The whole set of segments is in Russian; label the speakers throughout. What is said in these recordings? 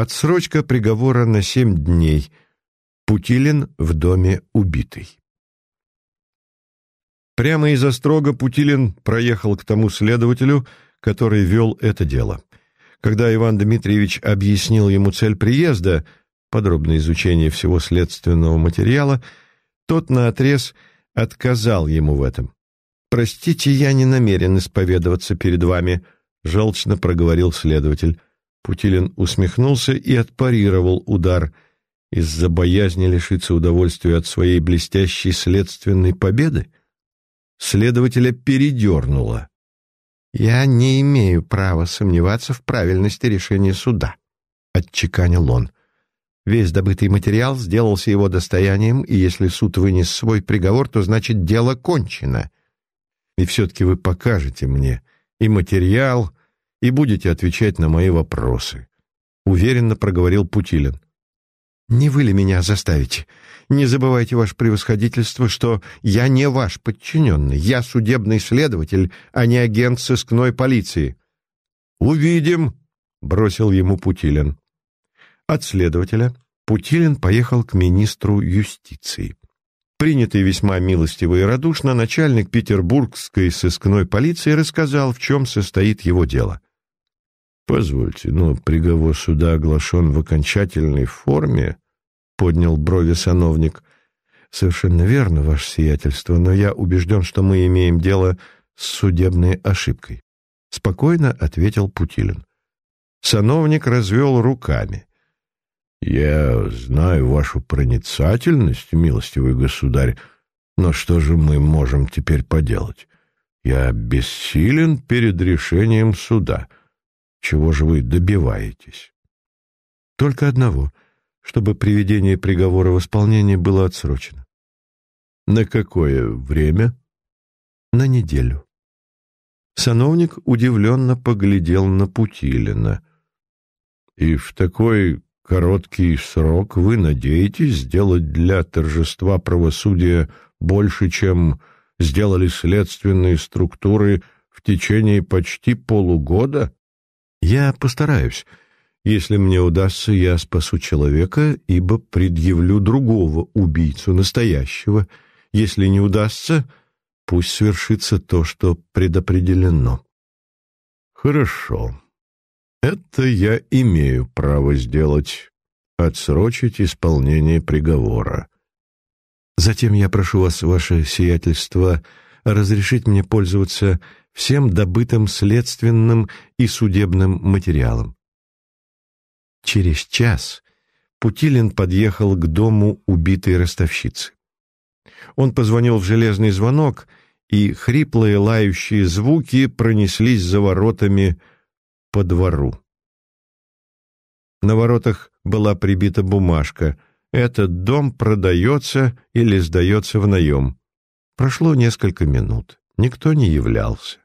Speaker 1: Отсрочка приговора на семь дней. Путилин в доме убитый. Прямо из Острога Путилин проехал к тому следователю, который вел это дело. Когда Иван Дмитриевич объяснил ему цель приезда, подробное изучение всего следственного материала, тот наотрез отказал ему в этом. «Простите, я не намерен исповедоваться перед вами», — желчно проговорил следователь. Путилин усмехнулся и отпарировал удар из-за боязни лишиться удовольствия от своей блестящей следственной победы. Следователя передернуло. «Я не имею права сомневаться в правильности решения суда», — отчеканил он. Весь добытый материал сделался его достоянием, и если суд вынес свой приговор, то значит дело кончено. И все-таки вы покажете мне и материал, и будете отвечать на мои вопросы», — уверенно проговорил Путилин. «Не вы ли меня заставите? Не забывайте, ваше превосходительство, что я не ваш подчиненный. Я судебный следователь, а не агент сыскной полиции». «Увидим», — бросил ему Путилин. От следователя Путилин поехал к министру юстиции. Принятый весьма милостиво и радушно, начальник петербургской сыскной полиции рассказал, в чем состоит его дело. «Позвольте, но приговор суда оглашен в окончательной форме», — поднял брови сановник. «Совершенно верно, ваше сиятельство, но я убежден, что мы имеем дело с судебной ошибкой», — спокойно ответил Путилин. Сановник развел руками. «Я знаю вашу проницательность, милостивый государь, но что же мы можем теперь поделать? Я бессилен перед решением суда». Чего же вы добиваетесь? Только одного, чтобы приведение приговора в исполнение было отсрочено. На какое время? На неделю. Сановник удивленно поглядел на Путилина. И в такой короткий срок вы надеетесь сделать для торжества правосудия больше, чем сделали следственные структуры в течение почти полугода? Я постараюсь. Если мне удастся, я спасу человека, ибо предъявлю другого убийцу, настоящего. Если не удастся, пусть свершится то, что предопределено. Хорошо. Это я имею право сделать. Отсрочить исполнение приговора. Затем я прошу вас, ваше сиятельство, разрешить мне пользоваться всем добытым следственным и судебным материалом. Через час Путилин подъехал к дому убитой ростовщицы. Он позвонил в железный звонок, и хриплые лающие звуки пронеслись за воротами по двору. На воротах была прибита бумажка «Этот дом продается или сдается в наем». Прошло несколько минут. Никто не являлся.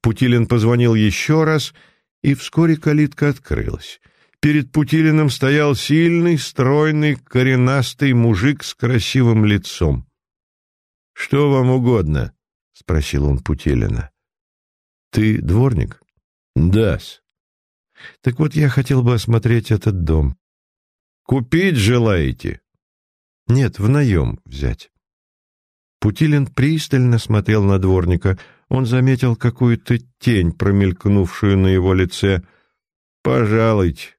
Speaker 1: Путилин позвонил еще раз, и вскоре калитка открылась. Перед Путилиным стоял сильный, стройный, коренастый мужик с красивым лицом. — Что вам угодно? — спросил он Путилина. — Ты дворник? — Да-с. — Так вот я хотел бы осмотреть этот дом. — Купить желаете? — Нет, в наем взять. Путилин пристально смотрел на дворника — он заметил какую-то тень, промелькнувшую на его лице. «Пожалуйте,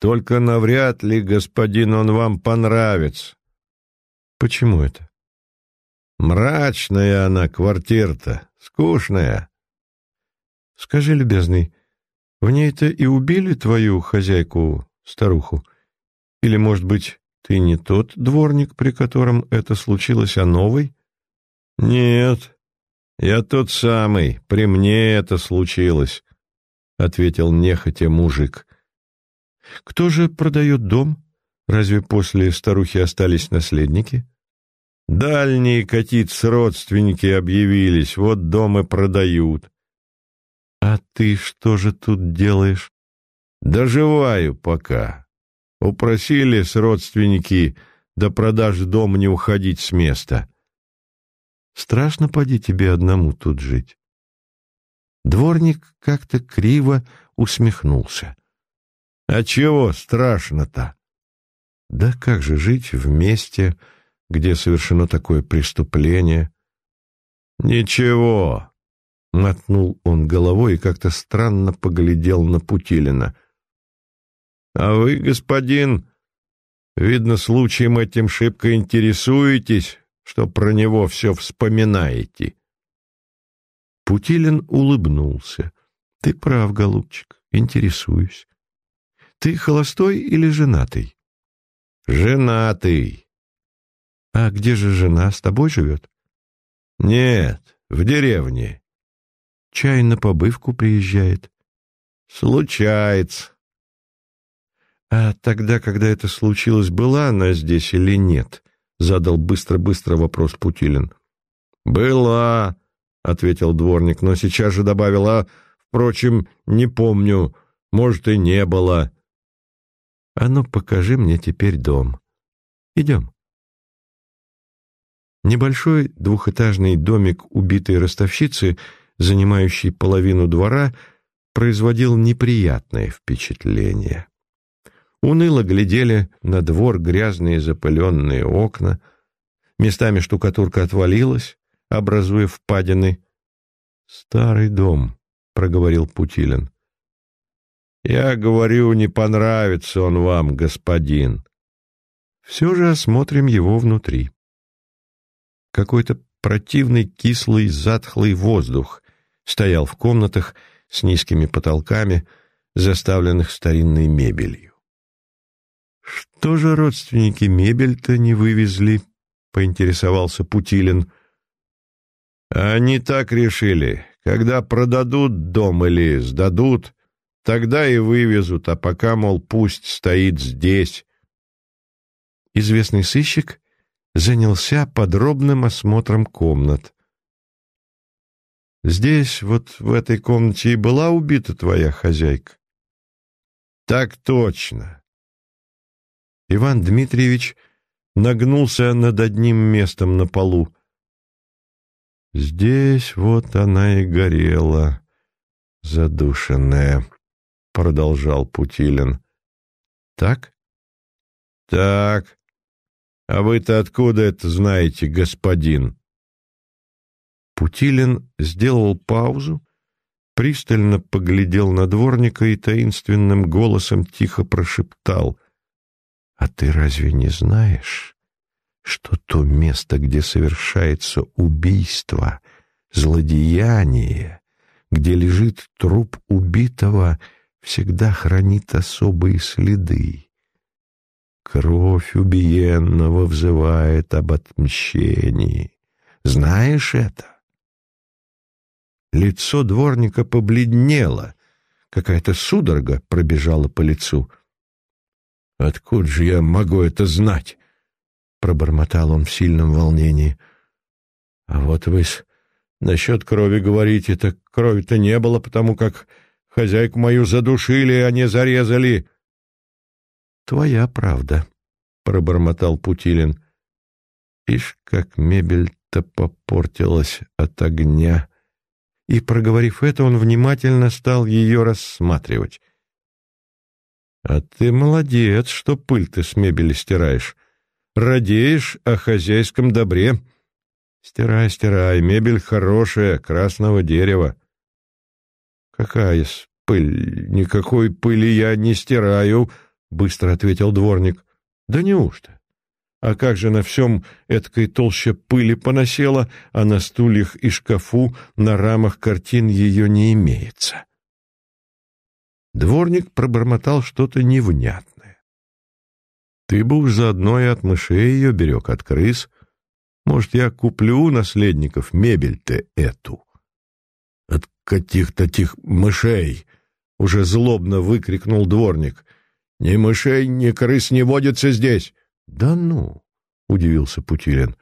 Speaker 1: только навряд ли, господин, он вам понравится». «Почему это?» «Мрачная она, квартира-то, скучная». «Скажи, любезный, в ней-то и убили твою хозяйку, старуху? Или, может быть, ты не тот дворник, при котором это случилось, а новый?» «Нет, «Я тот самый, при мне это случилось», — ответил нехотя мужик. «Кто же продает дом? Разве после старухи остались наследники?» «Дальние катиц родственники объявились, вот дом и продают». «А ты что же тут делаешь?» «Доживаю пока. Упросили с родственники до продажи дома не уходить с места». Страшно поди тебе одному тут жить. Дворник как-то криво усмехнулся. А чего страшно-то? Да как же жить вместе, где совершено такое преступление? Ничего, мотнул он головой и как-то странно поглядел на Путилина. А вы, господин, видно, случаем этим шибко интересуетесь, что про него все вспоминаете. Путилин улыбнулся. Ты прав, голубчик, интересуюсь. Ты холостой или женатый? Женатый. А где же жена? С тобой живет? Нет, в деревне. Чай на побывку приезжает. Случается. А тогда, когда это случилось, была она здесь или нет? Задал быстро-быстро вопрос Путилин. Была, ответил дворник, но сейчас же добавила, впрочем, не помню, может и не было. А ну покажи мне теперь дом. Идем. Небольшой двухэтажный домик убитой ростовщицы, занимающий половину двора, производил неприятное впечатление. Уныло глядели на двор грязные запыленные окна, местами штукатурка отвалилась, образуя впадины. «Старый дом», — проговорил Путилин. «Я говорю, не понравится он вам, господин. Все же осмотрим его внутри». Какой-то противный кислый затхлый воздух стоял в комнатах с низкими потолками, заставленных старинной мебелью. «Что же родственники мебель-то не вывезли?» — поинтересовался Путилин. «Они так решили. Когда продадут дом или сдадут, тогда и вывезут, а пока, мол, пусть стоит здесь». Известный сыщик занялся подробным осмотром комнат. «Здесь, вот в этой комнате, и была убита твоя хозяйка?» «Так точно». Иван Дмитриевич нагнулся над одним местом на полу. «Здесь вот она и горела, задушенная», — продолжал Путилин. «Так?» «Так», «А вы-то откуда это знаете, господин?» Путилин сделал паузу, пристально поглядел на дворника и таинственным голосом тихо прошептал. «А ты разве не знаешь, что то место, где совершается убийство, злодеяние, где лежит труп убитого, всегда хранит особые следы?» Кровь убиенного взывает об отмщении. Знаешь это? Лицо дворника побледнело. Какая-то судорога пробежала по лицу. «Откуда же я могу это знать?» — пробормотал он в сильном волнении. «А вот вы насчет крови говорите, так крови-то не было, потому как хозяйку мою задушили, а не зарезали. Твоя правда, пробормотал Путилин. Ишь, как мебель-то попортилась от огня. И, проговорив это, он внимательно стал ее рассматривать. «А ты молодец, что пыль ты с мебели стираешь. Радеешь о хозяйском добре. Стирай, стирай, мебель хорошая, красного дерева». «Какая пыль? Никакой пыли я не стираю», быстро ответил дворник. Да неужто? А как же на всем эткой толще пыли поносела, а на стульях и шкафу на рамах картин ее не имеется? Дворник пробормотал что-то невнятное. Ты бы уж заодно и от мышей ее берег, от крыс. Может, я куплю наследников мебель-то эту? От каких-то тех мышей! Уже злобно выкрикнул дворник — ни мышей, ни крыс не водится здесь. Да ну, удивился Путилин.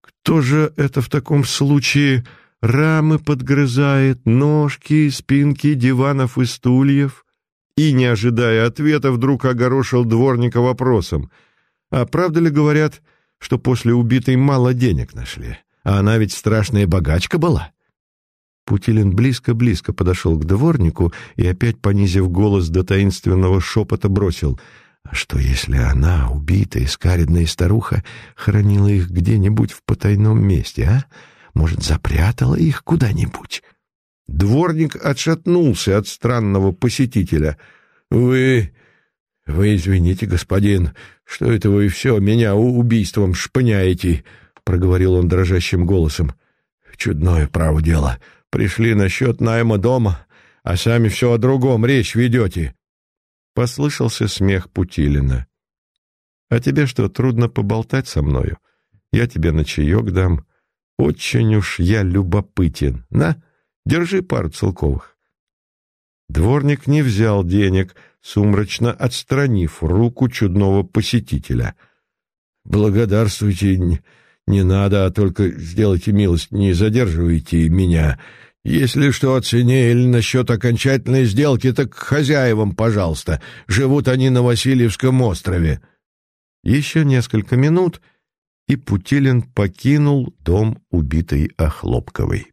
Speaker 1: Кто же это в таком случае рамы подгрызает, ножки, спинки диванов и стульев? И, не ожидая ответа, вдруг огорошил дворника вопросом. А правда ли говорят, что после убитой мало денег нашли? А она ведь страшная богачка была? Путилин близко-близко подошел к дворнику и, опять понизив голос до таинственного шепота, бросил «А что, если она, убитая, скаридная старуха, хранила их где-нибудь в потайном месте, а? Может, запрятала их куда-нибудь?» Дворник отшатнулся от странного посетителя. «Вы... вы извините, господин, что это вы все меня убийством шпыняете?» — проговорил он дрожащим голосом. «Чудное право дело. Пришли насчет найма дома, а сами все о другом речь ведете». Послышался смех Путилина. «А тебе что, трудно поболтать со мною? Я тебе на чаек дам. Очень уж я любопытен. На, держи пару целковых». Дворник не взял денег, сумрачно отстранив руку чудного посетителя. «Благодарствуйте, не надо, а только сделайте милость, не задерживайте меня. Если что о цене или насчет окончательной сделки, так к хозяевам, пожалуйста. Живут они на Васильевском острове». Еще несколько минут, и Путилин покинул дом убитой Охлопковой.